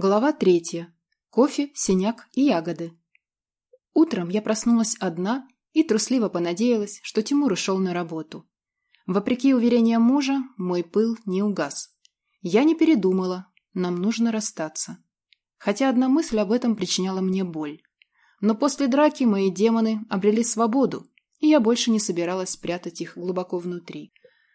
Глава третья. Кофе, синяк и ягоды. Утром я проснулась одна и трусливо понадеялась, что Тимур ушел на работу. Вопреки уверениям мужа, мой пыл не угас. Я не передумала, нам нужно расстаться. Хотя одна мысль об этом причиняла мне боль. Но после драки мои демоны обрели свободу, и я больше не собиралась спрятать их глубоко внутри.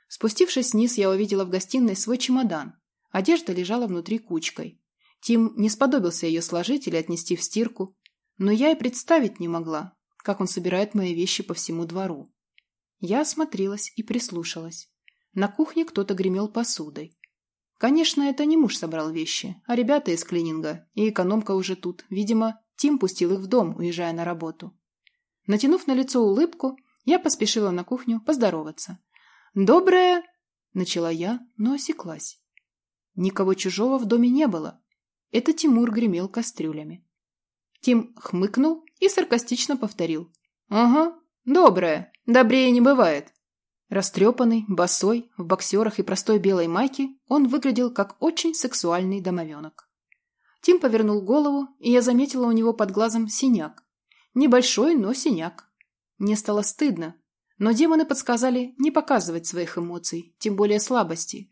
Спустившись вниз, я увидела в гостиной свой чемодан. Одежда лежала внутри кучкой. Тим не сподобился ее сложить или отнести в стирку, но я и представить не могла, как он собирает мои вещи по всему двору. Я осмотрелась и прислушалась. На кухне кто-то гремел посудой. Конечно, это не муж собрал вещи, а ребята из клининга, и экономка уже тут. Видимо, Тим пустил их в дом, уезжая на работу. Натянув на лицо улыбку, я поспешила на кухню поздороваться. «Доброе...» — начала я, но осеклась. Никого чужого в доме не было, это Тимур гремел кастрюлями. Тим хмыкнул и саркастично повторил. «Ага, доброе, добрее не бывает». Растрепанный, босой, в боксерах и простой белой майке, он выглядел как очень сексуальный домовенок. Тим повернул голову, и я заметила у него под глазом синяк. Небольшой, но синяк. Мне стало стыдно, но демоны подсказали не показывать своих эмоций, тем более слабости.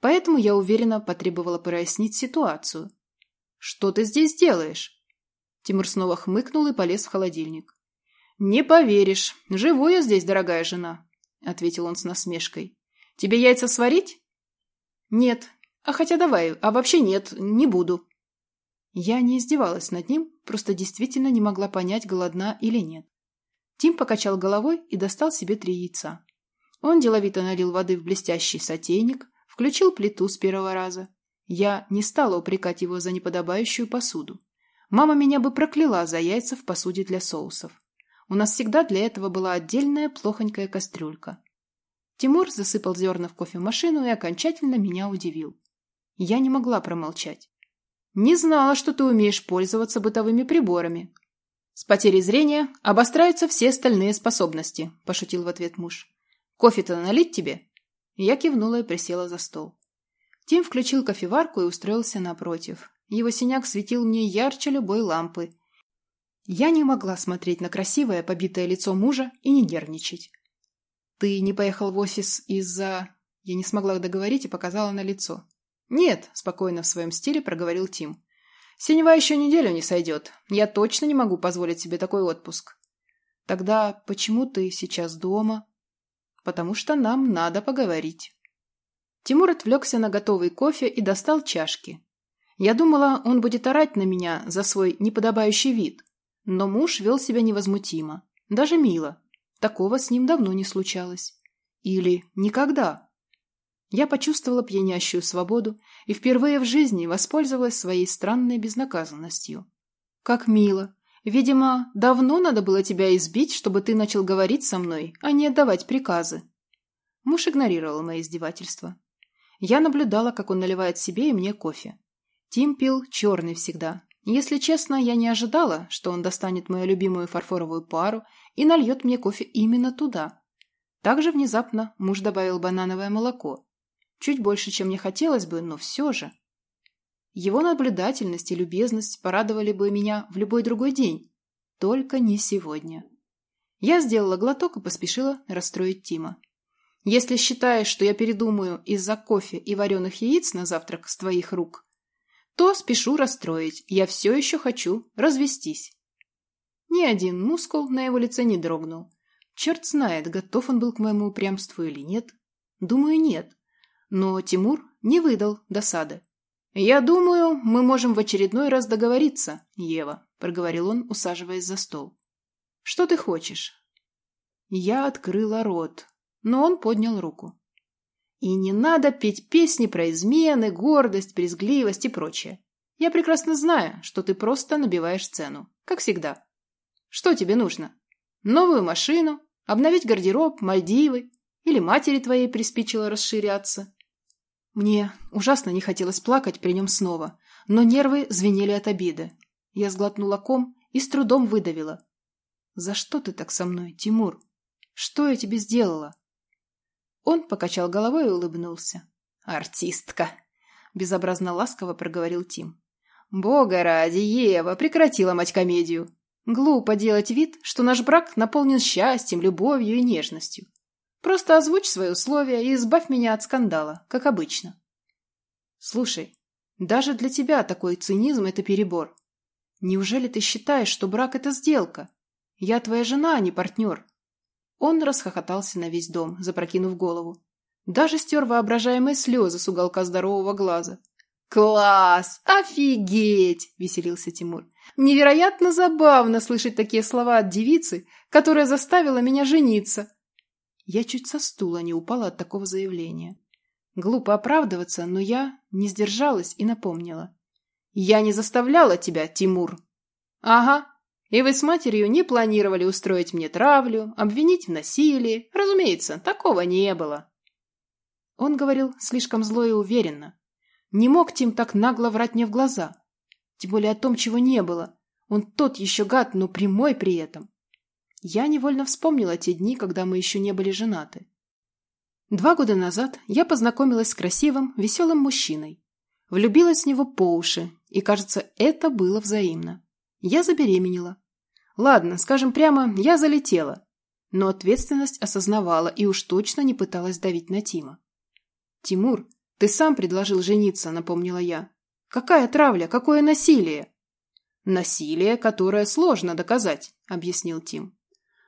Поэтому я уверенно потребовала прояснить ситуацию, «Что ты здесь делаешь?» Тимур снова хмыкнул и полез в холодильник. «Не поверишь, живу я здесь, дорогая жена», — ответил он с насмешкой. «Тебе яйца сварить?» «Нет. А хотя давай, а вообще нет, не буду». Я не издевалась над ним, просто действительно не могла понять, голодна или нет. Тим покачал головой и достал себе три яйца. Он деловито налил воды в блестящий сотейник, включил плиту с первого раза, я не стала упрекать его за неподобающую посуду. Мама меня бы прокляла за яйца в посуде для соусов. У нас всегда для этого была отдельная плохонькая кастрюлька. Тимур засыпал зерна в кофемашину и окончательно меня удивил. Я не могла промолчать. «Не знала, что ты умеешь пользоваться бытовыми приборами». «С потерей зрения обостряются все остальные способности», – пошутил в ответ муж. «Кофе-то налить тебе?» Я кивнула и присела за стол. Тим включил кофеварку и устроился напротив. Его синяк светил мне ярче любой лампы. Я не могла смотреть на красивое, побитое лицо мужа и не нервничать. «Ты не поехал в офис из-за...» Я не смогла договорить и показала на лицо. «Нет», — спокойно в своем стиле проговорил Тим. «Синева еще неделю не сойдет. Я точно не могу позволить себе такой отпуск». «Тогда почему ты сейчас дома?» «Потому что нам надо поговорить». Тимур отвлекся на готовый кофе и достал чашки. Я думала, он будет орать на меня за свой неподобающий вид. Но муж вел себя невозмутимо, даже мило. Такого с ним давно не случалось. Или никогда. Я почувствовала пьянящую свободу и впервые в жизни воспользовалась своей странной безнаказанностью. Как мило. Видимо, давно надо было тебя избить, чтобы ты начал говорить со мной, а не отдавать приказы. Муж игнорировал мои издевательства. Я наблюдала, как он наливает себе и мне кофе. Тим пил черный всегда. Если честно, я не ожидала, что он достанет мою любимую фарфоровую пару и нальет мне кофе именно туда. Также внезапно муж добавил банановое молоко. Чуть больше, чем мне хотелось бы, но все же. Его наблюдательность и любезность порадовали бы меня в любой другой день. Только не сегодня. Я сделала глоток и поспешила расстроить Тима. Если считаешь, что я передумаю из-за кофе и вареных яиц на завтрак с твоих рук, то спешу расстроить. Я все еще хочу развестись. Ни один мускул на его лице не дрогнул. Черт знает, готов он был к моему упрямству или нет. Думаю, нет. Но Тимур не выдал досады. «Я думаю, мы можем в очередной раз договориться, Ева», — проговорил он, усаживаясь за стол. «Что ты хочешь?» Я открыла рот, но он поднял руку. И не надо петь песни про измены, гордость, брезгливость и прочее. Я прекрасно знаю, что ты просто набиваешь цену, как всегда. Что тебе нужно? Новую машину? Обновить гардероб? Мальдивы? Или матери твоей приспичило расширяться? Мне ужасно не хотелось плакать при нем снова, но нервы звенели от обиды. Я сглотнула ком и с трудом выдавила. «За что ты так со мной, Тимур? Что я тебе сделала?» Он покачал головой и улыбнулся. «Артистка!» – безобразно ласково проговорил Тим. Бога ради, Ева, прекрати ломать комедию. Глупо делать вид, что наш брак наполнен счастьем, любовью и нежностью. Просто озвучь свои условия и избавь меня от скандала, как обычно. Слушай, даже для тебя такой цинизм – это перебор. Неужели ты считаешь, что брак – это сделка? Я твоя жена, а не партнер. Он расхохотался на весь дом, запрокинув голову. Даже стер воображаемые слезы с уголка здорового глаза. «Класс! Офигеть!» – веселился Тимур. «Невероятно забавно слышать такие слова от девицы, которая заставила меня жениться». Я чуть со стула не упала от такого заявления. Глупо оправдываться, но я не сдержалась и напомнила. «Я не заставляла тебя, Тимур!» «Ага, и вы с матерью не планировали устроить мне травлю, обвинить в насилии. Разумеется, такого не было». Он говорил слишком зло и уверенно. Не мог Тим так нагло врать мне в глаза. Тем более о том, чего не было. Он тот еще гад, но прямой при этом. Я невольно вспомнила те дни, когда мы еще не были женаты. Два года назад я познакомилась с красивым, веселым мужчиной. Влюбилась в него по уши, и, кажется, это было взаимно. Я забеременела. Ладно, скажем прямо, я залетела. Но ответственность осознавала и уж точно не пыталась давить на Тима. «Тимур, ты сам предложил жениться», — напомнила я. «Какая травля? Какое насилие?» «Насилие, которое сложно доказать», — объяснил Тим.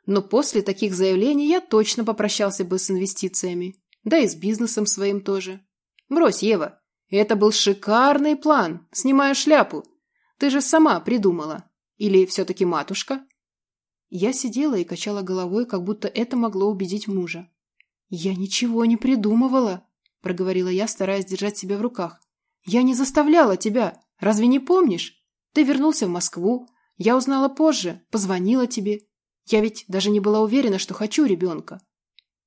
«Но после таких заявлений я точно попрощался бы с инвестициями. Да и с бизнесом своим тоже. Брось, Ева, это был шикарный план, снимаю шляпу. Ты же сама придумала. Или все-таки матушка?» Я сидела и качала головой, как будто это могло убедить мужа. «Я ничего не придумывала», — проговорила я, стараясь держать себя в руках. «Я не заставляла тебя. Разве не помнишь? Ты вернулся в Москву. Я узнала позже, позвонила тебе. Я ведь даже не была уверена, что хочу ребенка».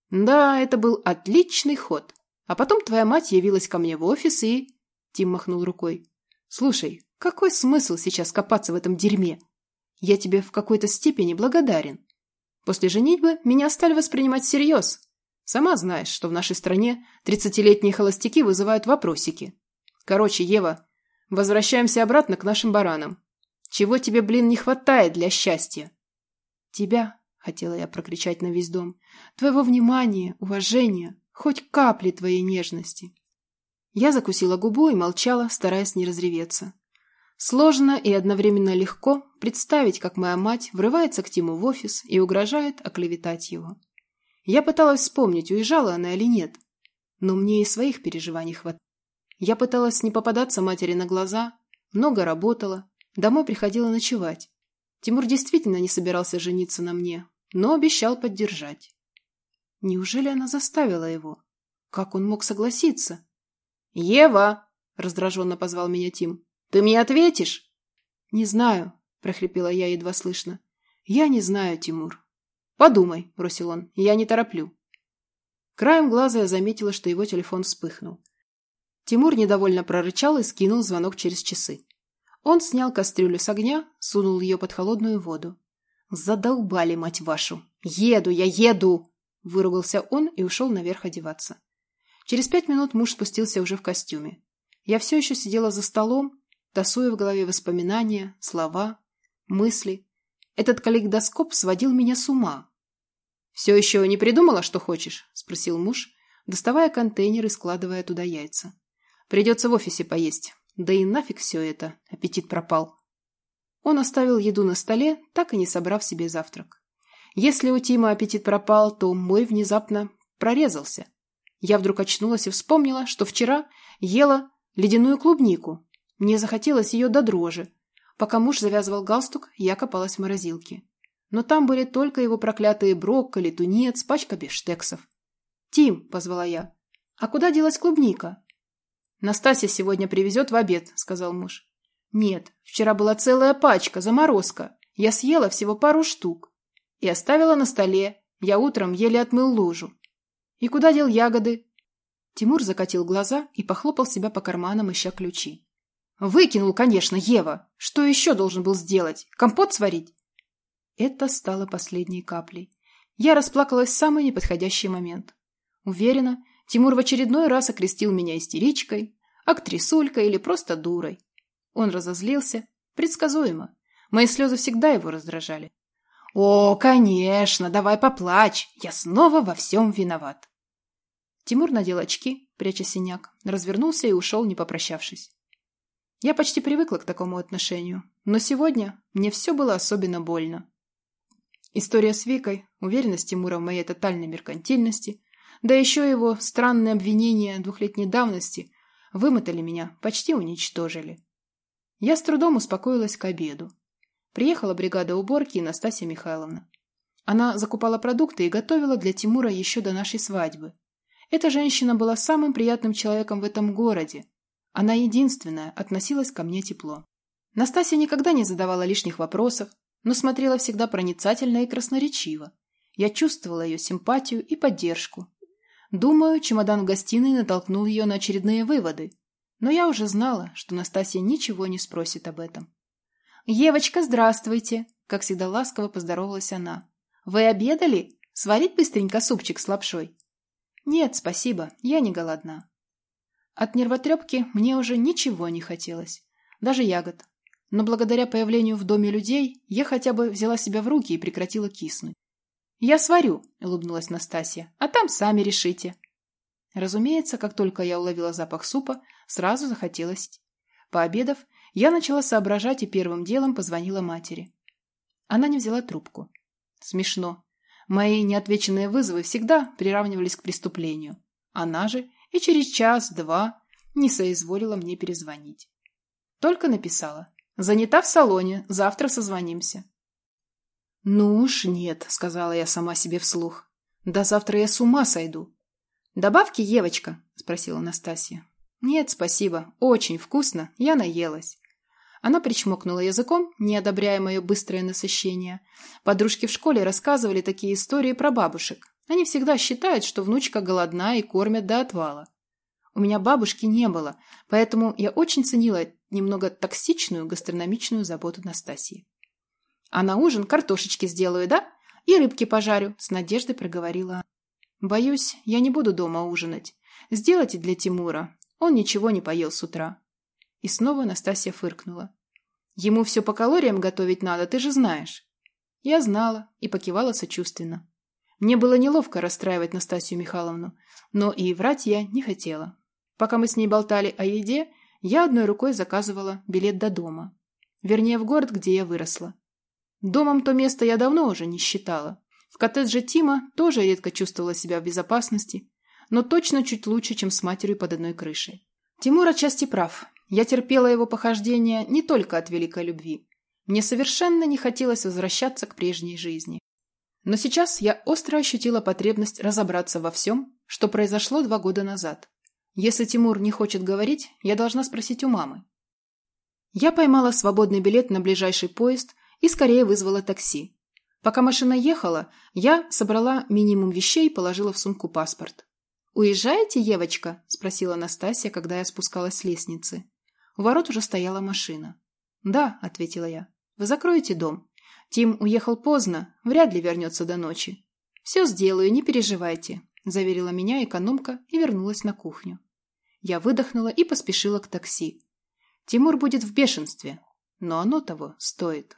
«Да, это был отличный ход. А потом твоя мать явилась ко мне в офис и...» Тим махнул рукой. «Слушай, какой смысл сейчас копаться в этом дерьме? Я тебе в какой-то степени благодарен. После женитьбы меня стали воспринимать всерьез, Сама знаешь, что в нашей стране тридцатилетние холостяки вызывают вопросики. Короче, Ева, возвращаемся обратно к нашим баранам. Чего тебе, блин, не хватает для счастья? Тебя, хотела я прокричать на весь дом, твоего внимания, уважения, хоть капли твоей нежности. Я закусила губу и молчала, стараясь не разреветься. Сложно и одновременно легко представить, как моя мать врывается к Тиму в офис и угрожает оклеветать его. Я пыталась вспомнить, уезжала она или нет. Но мне и своих переживаний хватало. Я пыталась не попадаться матери на глаза, много работала, домой приходила ночевать. Тимур действительно не собирался жениться на мне, но обещал поддержать. Неужели она заставила его? Как он мог согласиться? «Ева!» – раздраженно позвал меня Тим. «Ты мне ответишь?» «Не знаю», – прохрипела я едва слышно. «Я не знаю, Тимур. «Подумай», – бросил он, – «я не тороплю». Краем глаза я заметила, что его телефон вспыхнул. Тимур недовольно прорычал и скинул звонок через часы. Он снял кастрюлю с огня, сунул ее под холодную воду. «Задолбали, мать вашу! Еду я, еду!» – выругался он и ушел наверх одеваться. Через пять минут муж спустился уже в костюме. Я все еще сидела за столом, тасуя в голове воспоминания, слова, мысли. Этот калейдоскоп сводил меня с ума. «Все еще не придумала, что хочешь?» – спросил муж, доставая контейнер и складывая туда яйца. «Придется в офисе поесть. Да и нафиг все это. Аппетит пропал». Он оставил еду на столе, так и не собрав себе завтрак. Если у Тима аппетит пропал, то мой внезапно прорезался. Я вдруг очнулась и вспомнила, что вчера ела ледяную клубнику. Мне захотелось ее до дрожи. Пока муж завязывал галстук, я копалась в морозилке но там были только его проклятые брокколи, тунец, пачка бифштексов. «Тим», — позвала я, — «а куда делась клубника?» «Настасья сегодня привезет в обед», — сказал муж. «Нет, вчера была целая пачка, заморозка. Я съела всего пару штук. И оставила на столе. Я утром еле отмыл лужу. И куда дел ягоды?» Тимур закатил глаза и похлопал себя по карманам, ища ключи. «Выкинул, конечно, Ева. Что еще должен был сделать? Компот сварить?» Это стало последней каплей. Я расплакалась в самый неподходящий момент. Уверена, Тимур в очередной раз окрестил меня истеричкой, актрисулькой или просто дурой. Он разозлился. Предсказуемо. Мои слезы всегда его раздражали. «О, конечно, давай поплачь, я снова во всем виноват». Тимур надел очки, пряча синяк, развернулся и ушел, не попрощавшись. Я почти привыкла к такому отношению, но сегодня мне все было особенно больно. История с Викой, уверенность Тимура в моей тотальной меркантильности, да еще его странные обвинения двухлетней давности вымотали меня, почти уничтожили. Я с трудом успокоилась к обеду. Приехала бригада уборки и Настасья Михайловна. Она закупала продукты и готовила для Тимура еще до нашей свадьбы. Эта женщина была самым приятным человеком в этом городе. Она единственная относилась ко мне тепло. Настасья никогда не задавала лишних вопросов, но смотрела всегда проницательно и красноречиво. Я чувствовала ее симпатию и поддержку. Думаю, чемодан в гостиной натолкнул ее на очередные выводы. Но я уже знала, что Настасья ничего не спросит об этом. «Евочка, здравствуйте!» Как всегда ласково поздоровалась она. «Вы обедали? Сварить быстренько супчик с лапшой?» «Нет, спасибо, я не голодна». От нервотрепки мне уже ничего не хотелось. Даже ягод. Но благодаря появлению в доме людей я хотя бы взяла себя в руки и прекратила киснуть. «Я сварю», — улыбнулась Настасья, — «а там сами решите». Разумеется, как только я уловила запах супа, сразу захотелось. Пообедав, я начала соображать и первым делом позвонила матери. Она не взяла трубку. Смешно. Мои неотвеченные вызовы всегда приравнивались к преступлению. Она же и через час-два не соизволила мне перезвонить. Только написала. «Занята в салоне, завтра созвонимся». «Ну уж нет», — сказала я сама себе вслух. «До завтра я с ума сойду». «Добавки, Евочка?» — спросила Настасья. «Нет, спасибо. Очень вкусно. Я наелась». Она причмокнула языком, не одобряя мое быстрое насыщение. Подружки в школе рассказывали такие истории про бабушек. Они всегда считают, что внучка голодна и кормят до отвала. У меня бабушки не было, поэтому я очень ценила немного токсичную гастрономичную заботу Настасьи. «А на ужин картошечки сделаю, да? И рыбки пожарю», — с надеждой проговорила. «Боюсь, я не буду дома ужинать. Сделайте для Тимура. Он ничего не поел с утра». И снова Настасья фыркнула. «Ему все по калориям готовить надо, ты же знаешь». Я знала и покивала сочувственно. Мне было неловко расстраивать Настасью Михайловну, но и врать я не хотела. Пока мы с ней болтали о еде, я одной рукой заказывала билет до дома. Вернее, в город, где я выросла. Домом то место я давно уже не считала. В коттедже Тима тоже редко чувствовала себя в безопасности, но точно чуть лучше, чем с матерью под одной крышей. Тимур отчасти прав. Я терпела его похождения не только от великой любви. Мне совершенно не хотелось возвращаться к прежней жизни. Но сейчас я остро ощутила потребность разобраться во всем, что произошло два года назад. Если Тимур не хочет говорить, я должна спросить у мамы. Я поймала свободный билет на ближайший поезд и скорее вызвала такси. Пока машина ехала, я собрала минимум вещей и положила в сумку паспорт. «Уезжаете, Евочка?» – спросила Настасья, когда я спускалась с лестницы. У ворот уже стояла машина. «Да», — ответила я. «Вы закроете дом. Тим уехал поздно, вряд ли вернется до ночи». «Все сделаю, не переживайте», — заверила меня экономка и вернулась на кухню. Я выдохнула и поспешила к такси. Тимур будет в бешенстве, но оно того стоит.